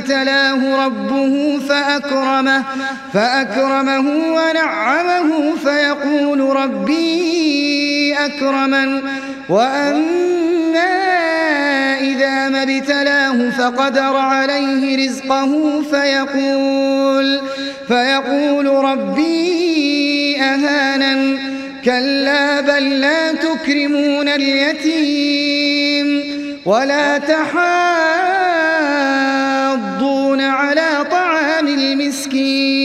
ابتلاه ربه فأكرمه, فأكرمه ونعمه فيقول ربي أكرمن. وأما إذا ما ابتلاه فقدر عليه رزقه فيقول, فيقول ربي أهانن. كلا بل لا تكرمون اليتيم ولا تحاضون